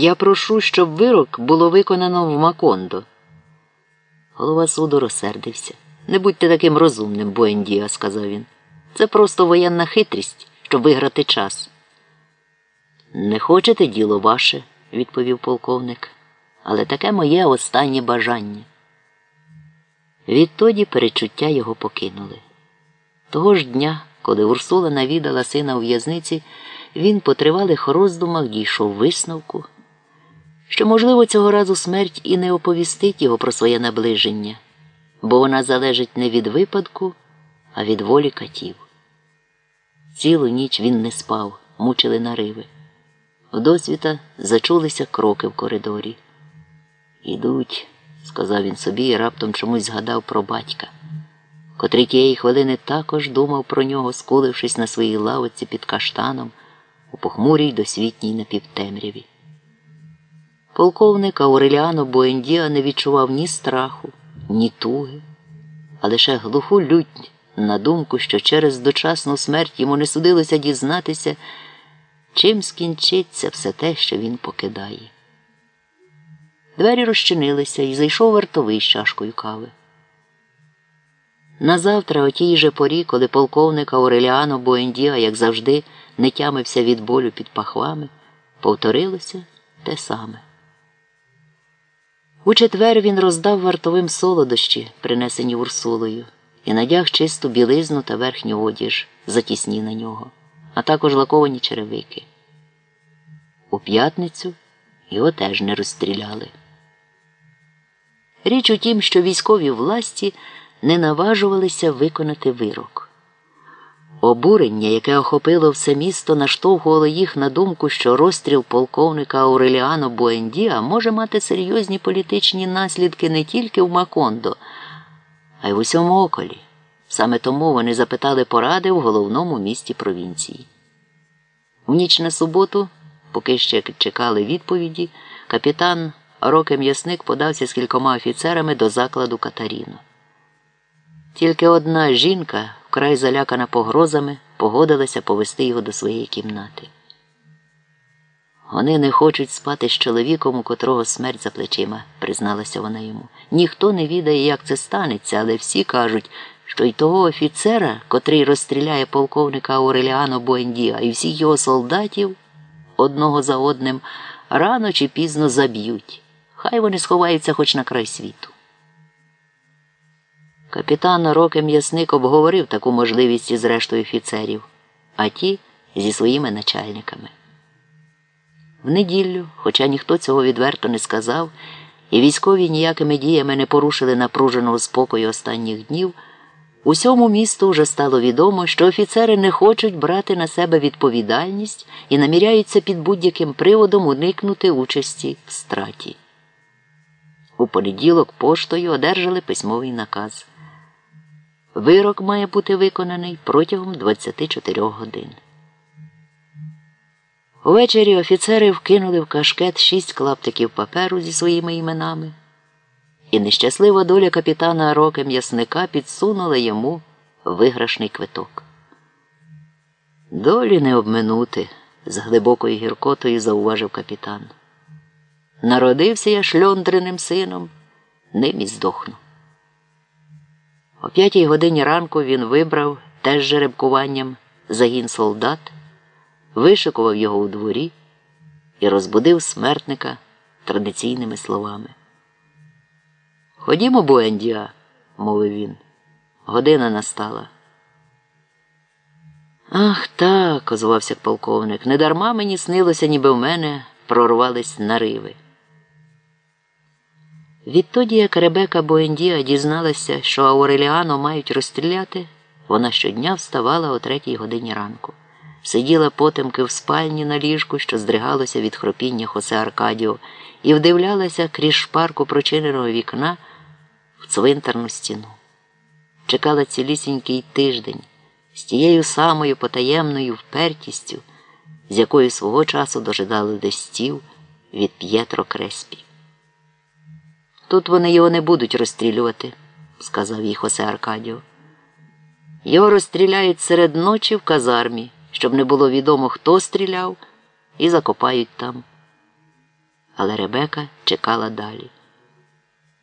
Я прошу, щоб вирок було виконано в Макондо. Голова суду розсердився. Не будьте таким розумним, Буендіа, сказав він. Це просто воєнна хитрість, щоб виграти час. Не хочете діло ваше, відповів полковник, але таке моє останнє бажання. Відтоді перечуття його покинули. Того ж дня, коли Урсула навідала сина у в'язниці, він по тривалих роздумах дійшов висновку, що, можливо, цього разу смерть і не оповістить його про своє наближення, бо вона залежить не від випадку, а від волі катів. Цілу ніч він не спав, мучили нариви. Вдосвіта зачулися кроки в коридорі. Ідуть, сказав він собі і раптом чомусь згадав про батька, котрий тієї хвилини також думав про нього, скулившись на своїй лавиці під каштаном у похмурій досвітній напівтемряві. Полковник Ауреліано Буендіа не відчував ні страху, ні туги, а лише глуху лють на думку, що через дочасну смерть йому не судилося дізнатися, чим скінчиться все те, що він покидає. Двері розчинилися і зайшов вартовий з чашкою кави. Назавтра, о тій же порі, коли полковник Ауреліано Буендіа, як завжди, не тямився від болю під пахвами, повторилося те саме. У четвер він роздав вартовим солодощі, принесені Урсулою, і надяг чисту білизну та верхню одіж, затісні на нього, а також лаковані черевики. У п'ятницю його теж не розстріляли. Річ у тім, що військові власті не наважувалися виконати вирок. Обурення, яке охопило все місто, наштовхувало їх на думку, що розстріл полковника Ауреліано Буендіа може мати серйозні політичні наслідки не тільки в Макондо, а й в усьому околі. Саме тому вони запитали поради в головному місті провінції. В ніч на суботу, поки ще чекали відповіді, капітан Роке М'ясник подався з кількома офіцерами до закладу Катаріно. Тільки одна жінка, вкрай залякана погрозами, погодилася повести його до своєї кімнати. Вони не хочуть спати з чоловіком, у котрого смерть за плечима, призналася вона йому. Ніхто не відає, як це станеться, але всі кажуть, що й того офіцера, котрий розстріляє полковника Ауреліано Буендіа, і всіх його солдатів одного за одним рано чи пізно заб'ють. Хай вони сховаються хоч на край світу. Капітан Роке М'ясник обговорив таку можливість із рештою офіцерів, а ті зі своїми начальниками. В неділю, хоча ніхто цього відверто не сказав, і військові ніякими діями не порушили напруженого спокою останніх днів, усьому місту вже стало відомо, що офіцери не хочуть брати на себе відповідальність і наміряються під будь-яким приводом уникнути участі в страті. У понеділок поштою одержали письмовий наказ. Вирок має бути виконаний протягом 24 годин. Увечері офіцери вкинули в кашкет шість клаптиків паперу зі своїми іменами, і нещаслива доля капітана Роке м'ясника підсунула йому виграшний квиток. Долі не обминути, з глибокою гіркотою зауважив капітан. Народився я шльондреним сином, ним і здохну. О п'ятій годині ранку він вибрав теж жеребкуванням загін солдат, вишикував його у дворі і розбудив смертника традиційними словами. Ходімо, Буендіа, мовив він. Година настала. Ах так, озвався полковник. Недарма мені снилося, ніби в мене прорвались нариви. Відтоді, як Ребека Боендіа дізналася, що Ауреліано мають розстріляти, вона щодня вставала о третій годині ранку, сиділа потемки в спальні на ліжку, що здригалося від хропіння Хосе Аркадіо, і вдивлялася крізь шпарку прочиненого вікна в цвинтарну стіну. Чекала цілісінький тиждень з тією самою потаємною впертістю, з якою свого часу дожидали листів від П'єтро Креспі. Тут вони його не будуть розстрілювати, сказав їй Хосе Аркадіо. Його розстріляють серед ночі в казармі, щоб не було відомо, хто стріляв, і закопають там. але Ребека чекала далі.